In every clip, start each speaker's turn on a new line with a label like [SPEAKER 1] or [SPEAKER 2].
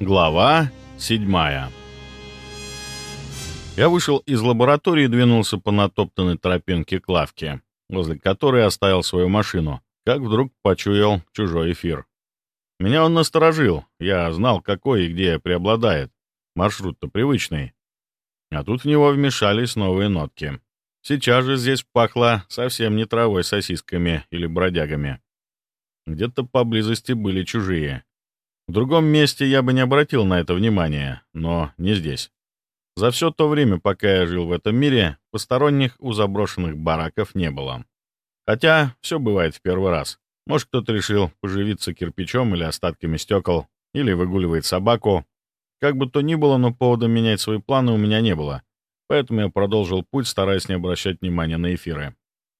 [SPEAKER 1] Глава седьмая Я вышел из лаборатории и двинулся по натоптанной тропинке к лавке, возле которой оставил свою машину, как вдруг почуял чужой эфир. Меня он насторожил, я знал, какой и где преобладает. Маршрут-то привычный. А тут в него вмешались новые нотки. Сейчас же здесь пахло совсем не травой сосисками или бродягами. Где-то поблизости были чужие. В другом месте я бы не обратил на это внимания, но не здесь. За все то время, пока я жил в этом мире, посторонних у заброшенных бараков не было. Хотя все бывает в первый раз. Может, кто-то решил поживиться кирпичом или остатками стекол, или выгуливает собаку. Как бы то ни было, но повода менять свои планы у меня не было. Поэтому я продолжил путь, стараясь не обращать внимания на эфиры.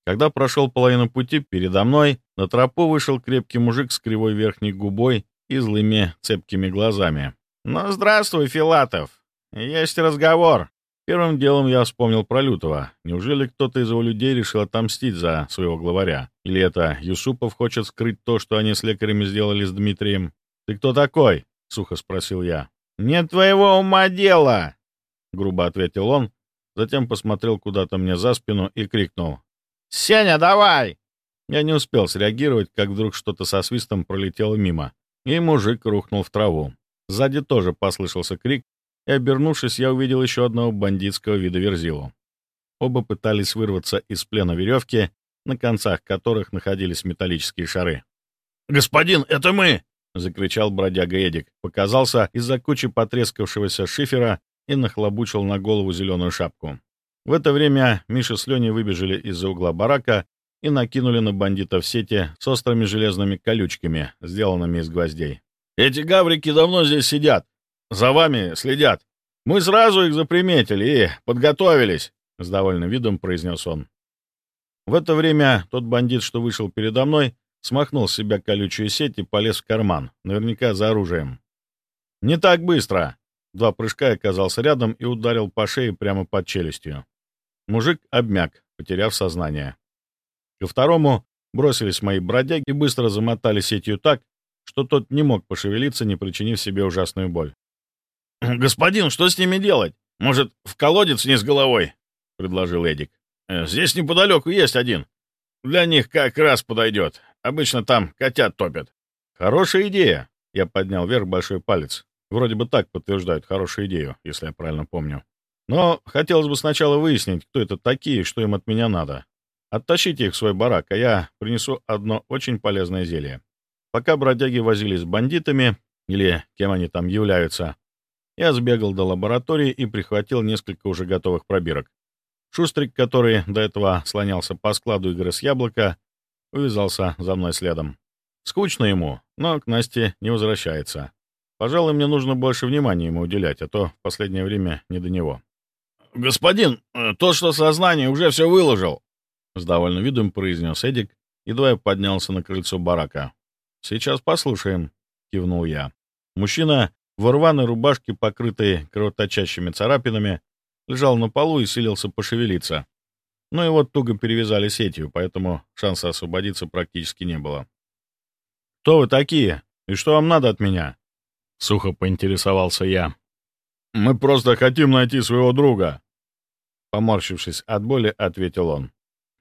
[SPEAKER 1] Когда прошел половину пути, передо мной на тропу вышел крепкий мужик с кривой верхней губой и злыми цепкими глазами. «Ну, здравствуй, Филатов! Есть разговор!» Первым делом я вспомнил про Лютого. Неужели кто-то из его людей решил отомстить за своего главаря? Или это Юсупов хочет скрыть то, что они с лекарями сделали с Дмитрием? «Ты кто такой?» — сухо спросил я. «Нет твоего ума дела!» — грубо ответил он, затем посмотрел куда-то мне за спину и крикнул. «Сеня, давай!» Я не успел среагировать, как вдруг что-то со свистом пролетело мимо и мужик рухнул в траву. Сзади тоже послышался крик, и, обернувшись, я увидел еще одного бандитского вида верзилу. Оба пытались вырваться из плена веревки, на концах которых находились металлические шары. «Господин, это мы!» — закричал бродяга Эдик, показался из-за кучи потрескавшегося шифера и нахлобучил на голову зеленую шапку. В это время Миша с Леней выбежали из-за угла барака и накинули на бандитов сети с острыми железными колючками, сделанными из гвоздей. «Эти гаврики давно здесь сидят. За вами следят. Мы сразу их заприметили и подготовились», — с довольным видом произнес он. В это время тот бандит, что вышел передо мной, смахнул с себя колючую сеть и полез в карман, наверняка за оружием. «Не так быстро!» Два прыжка оказался рядом и ударил по шее прямо под челюстью. Мужик обмяк, потеряв сознание. Ко второму бросились мои бродяги и быстро замотали сетью так, что тот не мог пошевелиться, не причинив себе ужасную боль. «Господин, что с ними делать? Может, в колодец вниз головой?» — предложил Эдик. «Э, «Здесь неподалеку есть один. Для них как раз подойдет. Обычно там котят топят». «Хорошая идея!» — я поднял вверх большой палец. Вроде бы так подтверждают хорошую идею, если я правильно помню. Но хотелось бы сначала выяснить, кто это такие и что им от меня надо. Оттащите их в свой барак, а я принесу одно очень полезное зелье. Пока бродяги возились с бандитами, или кем они там являются, я сбегал до лаборатории и прихватил несколько уже готовых пробирок. Шустрик, который до этого слонялся по складу игры с яблока, увязался за мной следом. Скучно ему, но к Насте не возвращается. Пожалуй, мне нужно больше внимания ему уделять, а то в последнее время не до него. «Господин, э, то, что сознание уже все выложил!» С довольным видом произнес Эдик, едва я поднялся на крыльцо барака. «Сейчас послушаем», — кивнул я. Мужчина в рваной рубашке, покрытой кровоточащими царапинами, лежал на полу и силился пошевелиться. Но его туго перевязали сетью, поэтому шанса освободиться практически не было. «Кто вы такие? И что вам надо от меня?» — сухо поинтересовался я. «Мы просто хотим найти своего друга», — поморщившись от боли, ответил он.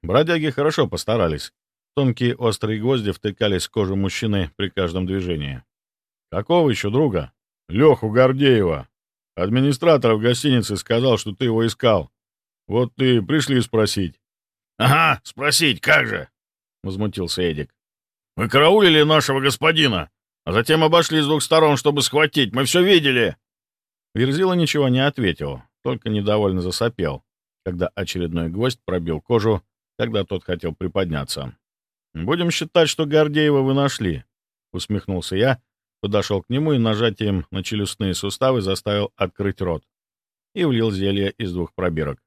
[SPEAKER 1] Бродяги хорошо постарались. Тонкие острые гвозди втыкались в кожу мужчины при каждом движении. «Какого еще друга?» «Леху Гордеева. Администратор в гостинице сказал, что ты его искал. Вот ты пришли спросить». «Ага, спросить, как же?» — возмутился Эдик. «Мы караулили нашего господина, а затем обошли с двух сторон, чтобы схватить. Мы все видели!» Верзила ничего не ответил, только недовольно засопел, когда очередной гвоздь пробил кожу когда тот хотел приподняться. «Будем считать, что Гордеева вы нашли», — усмехнулся я, подошел к нему и нажатием на челюстные суставы заставил открыть рот и влил зелье из двух пробирок.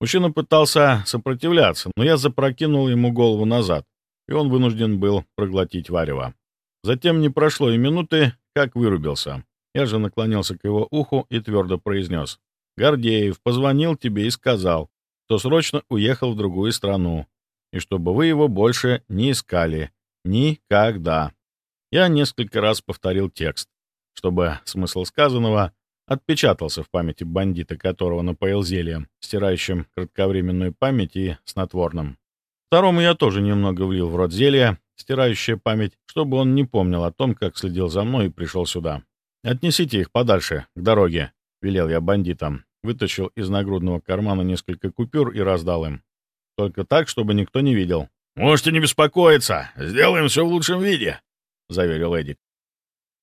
[SPEAKER 1] Мужчина пытался сопротивляться, но я запрокинул ему голову назад, и он вынужден был проглотить варево. Затем не прошло и минуты, как вырубился. Я же наклонился к его уху и твердо произнес. «Гордеев позвонил тебе и сказал, что срочно уехал в другую страну, и чтобы вы его больше не искали. Никогда. Я несколько раз повторил текст. чтобы смысл сказанного отпечатался в памяти бандита, которого напоил зельем, стирающим кратковременную память и снотворным. Второму я тоже немного влил в рот зелья, стирающее память, чтобы он не помнил о том, как следил за мной и пришел сюда. «Отнесите их подальше, к дороге», — велел я бандитам. Вытащил из нагрудного кармана несколько купюр и раздал им. Только так, чтобы никто не видел. «Можете не беспокоиться, сделаем все в лучшем виде», — заверил Эдик.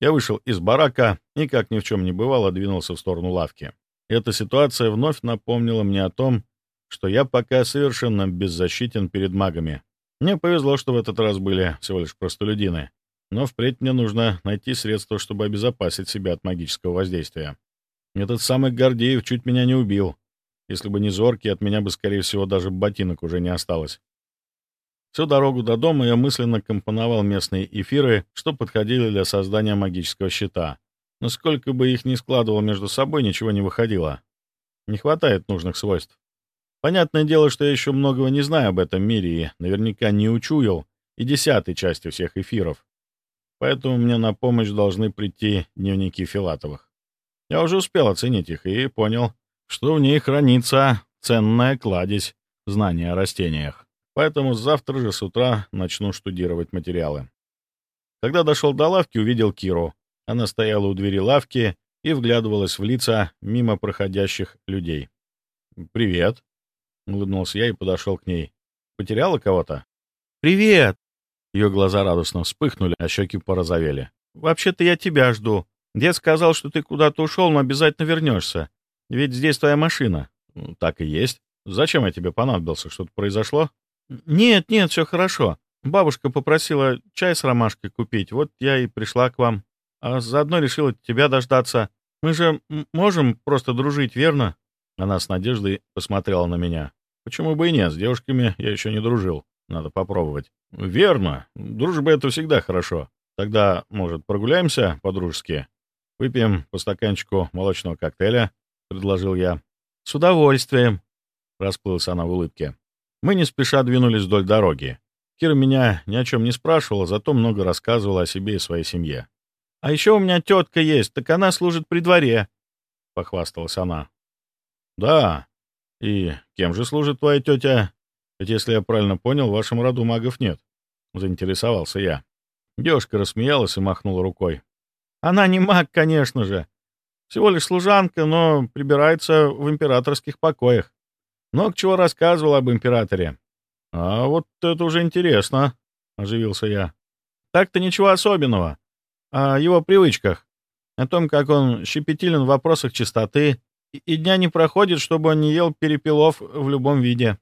[SPEAKER 1] Я вышел из барака и, как ни в чем не бывало, двинулся в сторону лавки. Эта ситуация вновь напомнила мне о том, что я пока совершенно беззащитен перед магами. Мне повезло, что в этот раз были всего лишь простолюдины, но впредь мне нужно найти средства, чтобы обезопасить себя от магического воздействия. Этот самый Гордеев чуть меня не убил. Если бы не зоркий, от меня бы, скорее всего, даже ботинок уже не осталось. Всю дорогу до дома я мысленно компоновал местные эфиры, что подходили для создания магического щита. Но сколько бы их ни складывал между собой, ничего не выходило. Не хватает нужных свойств. Понятное дело, что я еще многого не знаю об этом мире и наверняка не учуял и десятой части всех эфиров. Поэтому мне на помощь должны прийти дневники Филатовых. Я уже успел оценить их и понял, что в ней хранится ценная кладезь знания о растениях. Поэтому завтра же с утра начну штудировать материалы. Когда дошел до лавки, увидел Киру. Она стояла у двери лавки и вглядывалась в лица мимо проходящих людей. «Привет», — улыбнулся я и подошел к ней. «Потеряла кого-то?»
[SPEAKER 2] «Привет!»
[SPEAKER 1] Ее глаза радостно вспыхнули, а щеки порозовели.
[SPEAKER 2] «Вообще-то я тебя жду. Дед сказал, что ты куда-то ушел, но обязательно вернешься. Ведь здесь твоя машина».
[SPEAKER 1] «Так и есть. Зачем я тебе понадобился? Что-то произошло?»
[SPEAKER 2] «Нет, нет, все хорошо. Бабушка попросила чай с ромашкой купить, вот я и пришла к вам. А заодно решила тебя дождаться. Мы же можем просто дружить, верно?»
[SPEAKER 1] Она с надеждой посмотрела на меня. «Почему бы и нет? С девушками я еще не дружил. Надо попробовать». «Верно. Дружба — это всегда хорошо. Тогда, может, прогуляемся по-дружески? Выпьем по стаканчику молочного коктейля?» — предложил я.
[SPEAKER 2] «С удовольствием», —
[SPEAKER 1] расплылась она в улыбке. Мы не спеша двинулись вдоль дороги. Кира меня ни о чем не спрашивала, зато много рассказывала о себе и своей семье.
[SPEAKER 2] «А еще у меня тетка есть, так она служит при дворе», — похвасталась она.
[SPEAKER 1] «Да. И кем же служит твоя тетя? Ведь, если я правильно понял, в вашем роду магов нет», — заинтересовался я. Девушка рассмеялась и махнула рукой.
[SPEAKER 2] «Она не маг, конечно же. Всего лишь служанка, но прибирается в императорских покоях. Много чего рассказывал об императоре.
[SPEAKER 1] «А вот это уже интересно», — оживился я.
[SPEAKER 2] «Так-то ничего особенного. О его привычках. О том, как он щепетилен в вопросах чистоты. И дня не проходит, чтобы он не ел перепелов в любом виде».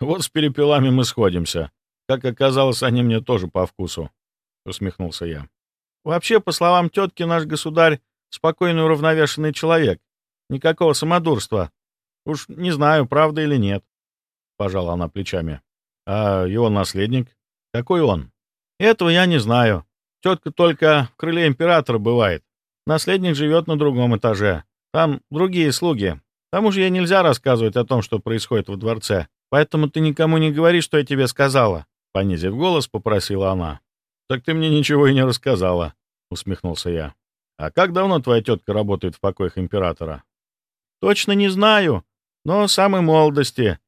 [SPEAKER 1] «Вот с перепелами мы сходимся. Как оказалось, они мне тоже по вкусу», — усмехнулся я.
[SPEAKER 2] «Вообще, по словам тетки, наш государь — спокойный уравновешенный человек. Никакого самодурства. Уж не знаю, правда или нет. Пожала она плечами. А его наследник? Какой он? Этого я не знаю. Тетка только в крыле императора бывает. Наследник живет на другом этаже. Там другие слуги. К тому же ей нельзя рассказывать о том, что происходит во дворце. Поэтому ты никому не говори, что я тебе сказала. Понизив голос, попросила она. «Так ты мне ничего и не рассказала», — усмехнулся я. «А как давно твоя тетка работает в покоях императора?» «Точно не знаю но самой молодости.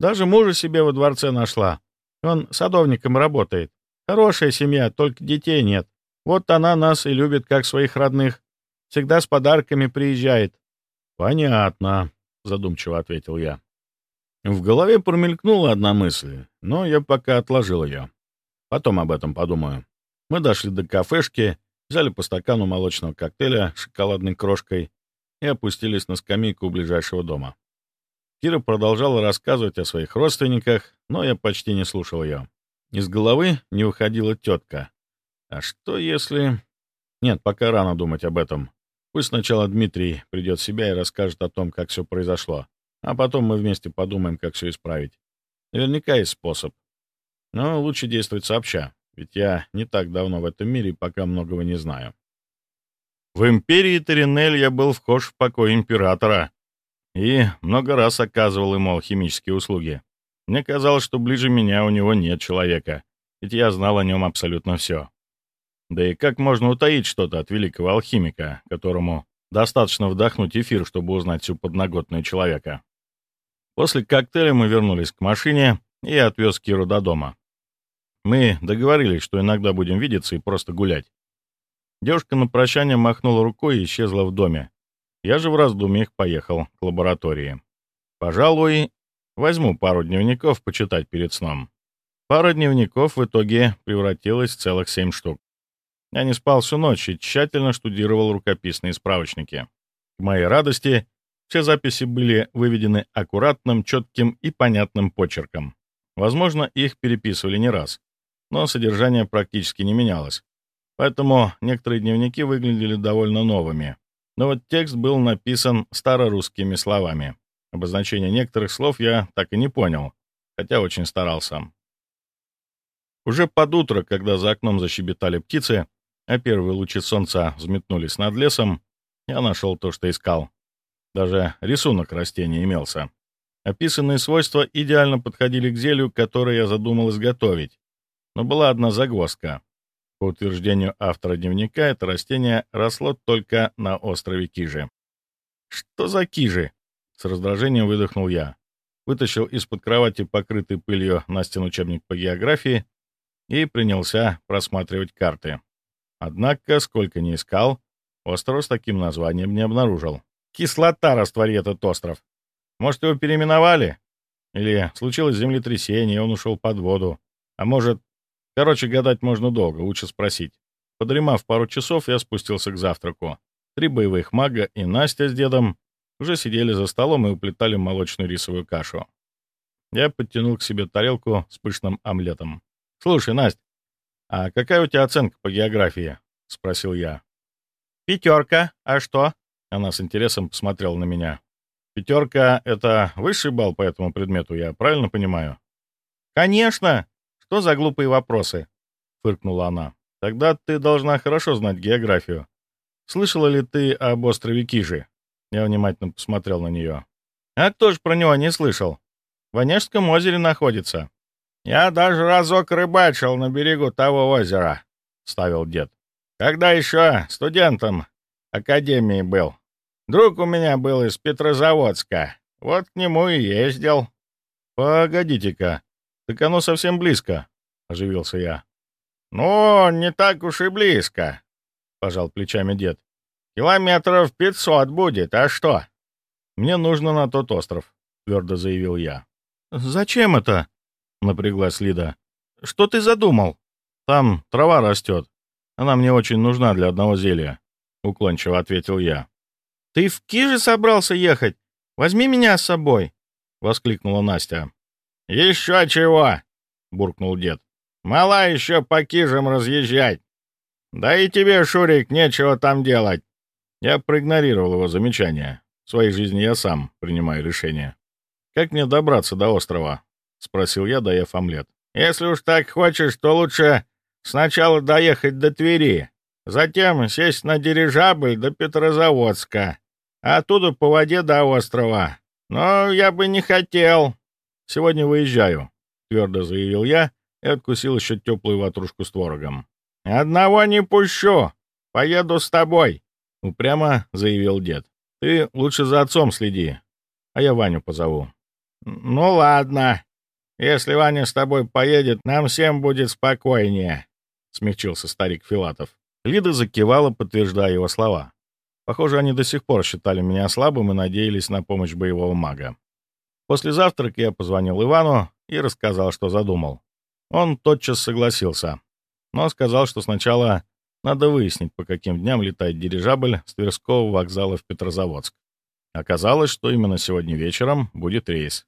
[SPEAKER 2] Даже мужа себе во дворце нашла. Он садовником работает. Хорошая семья, только детей нет. Вот она нас и любит, как своих родных. Всегда с подарками приезжает.
[SPEAKER 1] «Понятно», — задумчиво ответил я. В голове промелькнула одна мысль, но я пока отложил ее. Потом об этом подумаю. Мы дошли до кафешки, взяли по стакану молочного коктейля с шоколадной крошкой и опустились на скамейку у ближайшего дома. Кира продолжала рассказывать о своих родственниках, но я почти не слушал ее. Из головы не выходила тетка. А что если... Нет, пока рано думать об этом. Пусть сначала Дмитрий придет в себя и расскажет о том, как все произошло. А потом мы вместе подумаем, как все исправить. Наверняка есть способ. Но лучше действовать сообща, ведь я не так давно в этом мире и пока многого не знаю. В империи Теренель я был вхож в покой императора, и много раз оказывал ему алхимические услуги. Мне казалось, что ближе меня у него нет человека, ведь я знал о нем абсолютно все. Да и как можно утаить что-то от великого алхимика, которому достаточно вдохнуть эфир, чтобы узнать всю подноготную человека? После коктейля мы вернулись к машине, и я отвез Киру до дома. Мы договорились, что иногда будем видеться и просто гулять. Девушка на прощание махнула рукой и исчезла в доме. Я же в раздумьях поехал к лаборатории. Пожалуй, возьму пару дневников почитать перед сном. Пара дневников в итоге превратилась в целых семь штук. Я не спал всю ночь и тщательно штудировал рукописные справочники. К моей радости, все записи были выведены аккуратным, четким и понятным почерком. Возможно, их переписывали не раз, но содержание практически не менялось. Поэтому некоторые дневники выглядели довольно новыми. Но вот текст был написан старорусскими словами. Обозначение некоторых слов я так и не понял, хотя очень старался. Уже под утро, когда за окном защебетали птицы, а первые лучи солнца взметнулись над лесом, я нашел то, что искал. Даже рисунок растения имелся. Описанные свойства идеально подходили к зелью, которое я задумал изготовить. Но была одна загвоздка. По утверждению автора дневника, это растение росло только на острове Кижи. «Что за Кижи?» — с раздражением выдохнул я. Вытащил из-под кровати покрытый пылью на стену учебник по географии и принялся просматривать карты. Однако, сколько ни искал, остров с таким названием не обнаружил. Кислота раствори этот остров. Может, его переименовали? Или случилось землетрясение, и он ушел под воду? А может, Короче, гадать можно долго, лучше спросить. Подремав пару часов, я спустился к завтраку. Три боевых мага и Настя с дедом уже сидели за столом и уплетали молочную рисовую кашу. Я подтянул к себе тарелку с пышным омлетом. «Слушай, Настя, а какая у тебя оценка по географии?» — спросил я. «Пятерка. А что?» Она с интересом посмотрела на меня. «Пятерка — это высший балл по этому предмету, я правильно понимаю?» «Конечно! «Что за глупые вопросы?» — фыркнула она. «Тогда ты должна хорошо знать географию. Слышала ли ты об острове Кижи?» Я внимательно посмотрел на нее. «А кто ж про него не слышал? В Онежском озере находится». «Я даже разок рыбачил на берегу того озера», — ставил дед. «Когда еще студентом академии был. Друг у меня был из Петрозаводска. Вот к нему и ездил». «Погодите-ка, «Так оно совсем близко», — оживился я. «Ну, не так уж и близко», — пожал плечами дед. «Километров пятьсот будет, а что?» «Мне нужно на тот остров», — твердо заявил я. «Зачем это?» — напряглась Лида. «Что ты задумал?» «Там трава растет. Она мне очень нужна для одного зелья», — уклончиво ответил я. «Ты в Киже собрался ехать? Возьми меня с собой!» — воскликнула Настя. «Еще чего!» — буркнул дед. «Мала еще по кижам разъезжать. Да и тебе, Шурик, нечего там делать». Я проигнорировал его замечание. В своей жизни я сам принимаю решение. «Как мне добраться до острова?» — спросил я, доев омлет. «Если уж так хочешь, то лучше сначала доехать до Твери, затем сесть на дирижабль до Петрозаводска, а оттуда по воде до острова. Но я бы не хотел, «Сегодня выезжаю», — твердо заявил я и откусил еще теплую ватрушку с творогом. «Одного не пущу! Поеду с тобой!» — упрямо заявил дед. «Ты лучше за отцом следи, а я Ваню позову». «Ну ладно. Если Ваня с тобой поедет, нам всем будет спокойнее», — смягчился старик Филатов. Лида закивала, подтверждая его слова. Похоже, они до сих пор считали меня слабым и надеялись на помощь боевого мага. После завтрака я позвонил Ивану и рассказал, что задумал. Он тотчас согласился, но сказал, что сначала надо выяснить, по каким дням летает дирижабль с Тверского вокзала в Петрозаводск. Оказалось, что именно сегодня вечером будет рейс.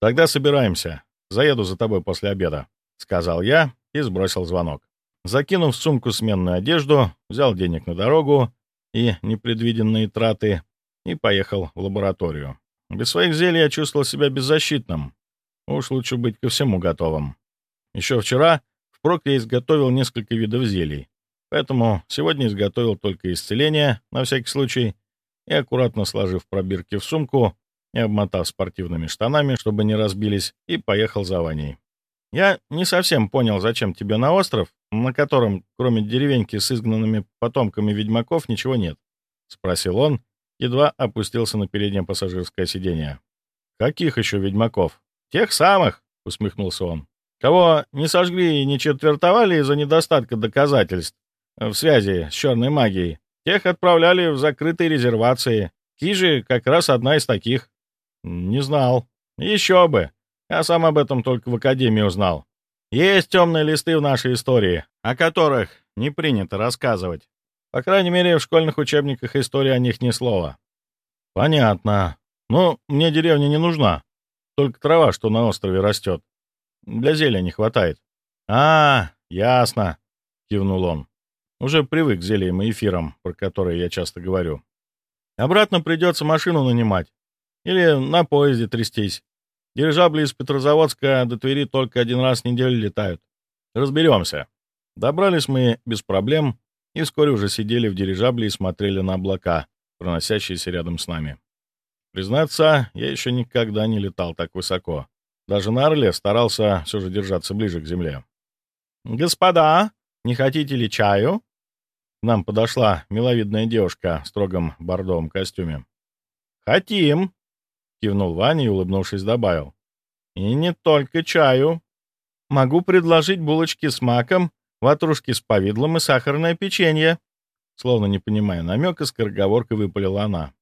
[SPEAKER 1] «Тогда собираемся. Заеду за тобой после обеда», — сказал я и сбросил звонок. Закинув в сумку сменную одежду, взял денег на дорогу и непредвиденные траты и поехал в лабораторию. Без своих зелий я чувствовал себя беззащитным. Уж лучше быть ко всему готовым. Еще вчера впрок я изготовил несколько видов зелий, поэтому сегодня изготовил только исцеление, на всякий случай, и, аккуратно сложив пробирки в сумку и обмотав спортивными штанами, чтобы не разбились, и поехал за Ваней.
[SPEAKER 2] я не совсем понял, зачем тебе на остров, на котором, кроме деревеньки с изгнанными потомками ведьмаков, ничего нет?» — спросил он, едва опустился на переднее пассажирское сиденье. «Каких еще ведьмаков?» «Тех самых!» — усмехнулся он. «Кого не сожгли и не четвертовали из-за недостатка доказательств в связи с черной магией, тех отправляли в закрытые резервации. Кижи как раз одна из таких». «Не знал». «Еще бы! Я сам об этом только в Академии узнал. Есть темные листы в нашей истории, о которых не принято рассказывать. По крайней мере, в школьных учебниках истории о них ни слова. Понятно. Но мне деревня не нужна. Только трава, что на острове растет. Для зелья не хватает. А, ясно, кивнул он. Уже привык к зельям и эфирам, про которые я часто говорю. Обратно придется машину нанимать. Или на поезде трястись. Дирижабли из Петрозаводска до Твери только один раз в неделю летают. Разберемся. Добрались мы без проблем и вскоре уже сидели в дирижабле и смотрели на облака, проносящиеся рядом с нами. Признаться, я еще никогда не летал так высоко. Даже на Орле старался все же держаться ближе к земле. «Господа, не хотите ли чаю?» К нам подошла миловидная девушка в строгом бордовом костюме. «Хотим!» — кивнул Ваня и, улыбнувшись, добавил. «И не только чаю. Могу предложить булочки с маком, ватрушки с повидлом и сахарное печенье». Словно не понимая намека, скороговоркой выпалила она.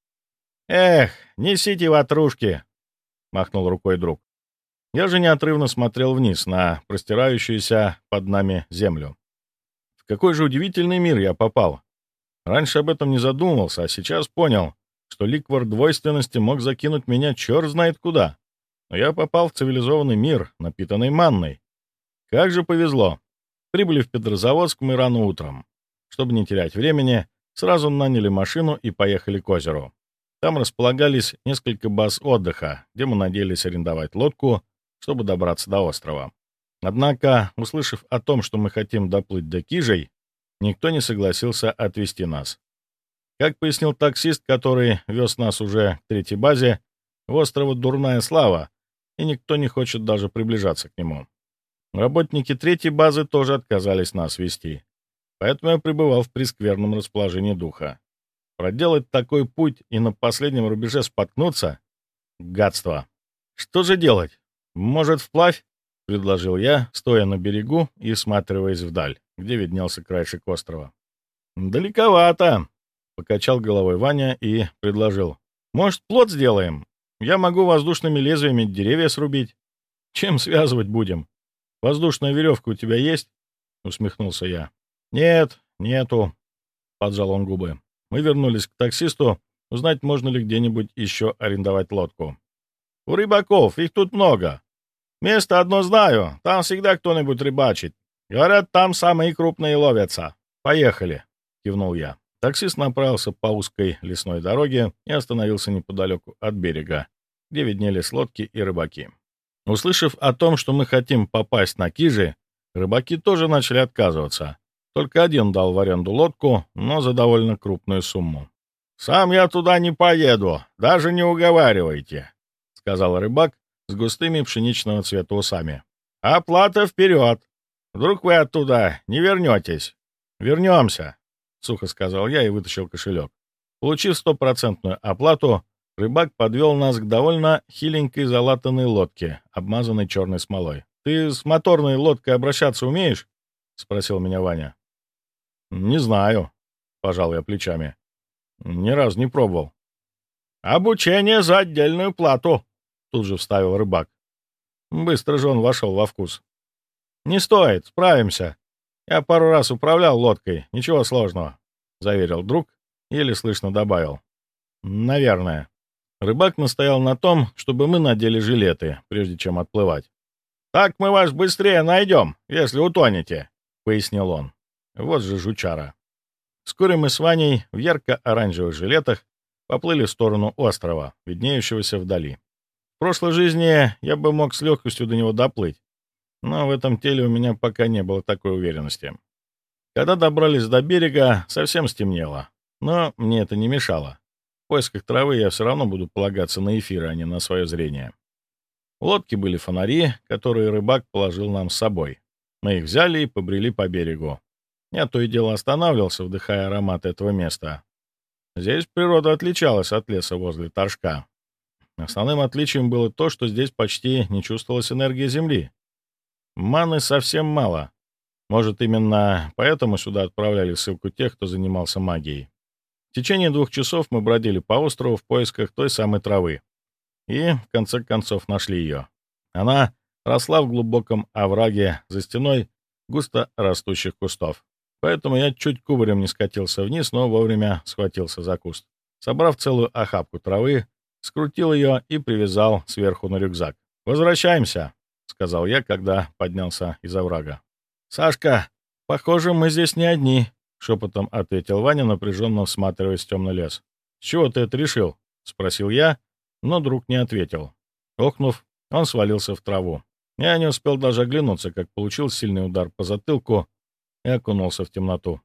[SPEAKER 2] «Эх, несите ватрушки!» — махнул рукой друг. Я же неотрывно смотрел вниз на простирающуюся под нами землю. В какой же удивительный мир я попал. Раньше об этом не задумывался, а сейчас понял, что ликвор двойственности мог закинуть меня черт знает куда. Но я попал в цивилизованный мир, напитанный манной. Как же повезло. Прибыли в Петрозаводск мы рано утром. Чтобы не терять времени, сразу наняли машину и поехали к озеру. Там располагались несколько баз отдыха, где мы надеялись арендовать лодку, чтобы добраться до острова. Однако, услышав о том, что мы хотим доплыть до Кижей, никто не согласился отвезти нас. Как пояснил таксист, который вез нас уже к третьей базе, у острова дурная слава, и никто не хочет даже приближаться к нему. Работники третьей базы тоже отказались нас вести, поэтому я пребывал в прескверном расположении духа. Проделать такой путь и на последнем рубеже споткнуться — гадство. Что же делать? Может, вплавь? — предложил я, стоя на берегу и всматриваясь вдаль, где виднелся краешек острова. «Далековато!» — покачал головой Ваня и предложил. «Может, плот сделаем? Я могу воздушными лезвиями деревья срубить. Чем связывать будем? Воздушная веревка у тебя есть?» — усмехнулся я. «Нет, нету», — поджал он губы. Мы вернулись к таксисту, узнать, можно ли где-нибудь еще арендовать лодку. «У рыбаков, их тут много. Место одно знаю, там всегда кто-нибудь рыбачит. Говорят, там самые крупные ловятся. Поехали», — кивнул я. Таксист направился по узкой лесной дороге и остановился неподалеку от берега, где виднелись лодки и рыбаки. Услышав о том, что мы хотим попасть на Кижи, рыбаки тоже начали отказываться. Только один дал в аренду лодку, но за довольно крупную сумму. «Сам я туда не поеду, даже не уговаривайте», — сказал рыбак с густыми пшеничного цвета усами. «Оплата вперед! Вдруг вы оттуда не вернетесь?» «Вернемся», — сухо сказал я и вытащил кошелек. Получив стопроцентную оплату, рыбак подвел нас к довольно хиленькой залатанной лодке, обмазанной черной смолой. «Ты с моторной лодкой обращаться умеешь?» — спросил меня Ваня. «Не знаю», — пожал я плечами. «Ни разу не пробовал». «Обучение за отдельную плату», — тут же вставил рыбак. Быстро же он вошел во вкус. «Не стоит, справимся. «Я пару раз управлял лодкой, ничего сложного», — заверил друг, еле слышно добавил. «Наверное». Рыбак настоял на том, чтобы мы надели жилеты, прежде чем отплывать. «Так мы вас быстрее найдем, если утонете», — пояснил он. Вот же жучара. Вскоре мы с Ваней в ярко-оранжевых жилетах поплыли в сторону острова, виднеющегося вдали. В прошлой жизни я бы мог с легкостью до него доплыть, но в этом теле у меня пока не было такой уверенности. Когда добрались до берега, совсем стемнело, но мне это не мешало. В поисках травы я все равно буду полагаться на эфир, а не на свое зрение. У лодки были фонари, которые рыбак положил нам с собой. Мы их взяли и побрели по берегу. Я то и дело останавливался, вдыхая аромат этого места. Здесь природа отличалась от леса возле Торжка. Основным отличием было то, что здесь почти не чувствовалась энергия Земли. Маны совсем мало. Может, именно поэтому сюда отправляли ссылку тех, кто занимался магией. В течение двух часов мы бродили по острову в поисках той самой травы. И, в конце концов, нашли ее. Она росла в глубоком овраге за стеной густо растущих кустов. Поэтому я чуть кубарем не скатился вниз, но вовремя схватился за куст. Собрав целую охапку травы, скрутил ее и привязал сверху на рюкзак. «Возвращаемся», — сказал я, когда поднялся из оврага. «Сашка, похоже, мы здесь не одни», — шепотом ответил Ваня, напряженно всматриваясь в темный лес. «С чего ты это решил?» — спросил я, но друг не ответил. Охнув, он свалился в траву. Я не успел даже оглянуться, как получил сильный удар по затылку и окунулся в темноту.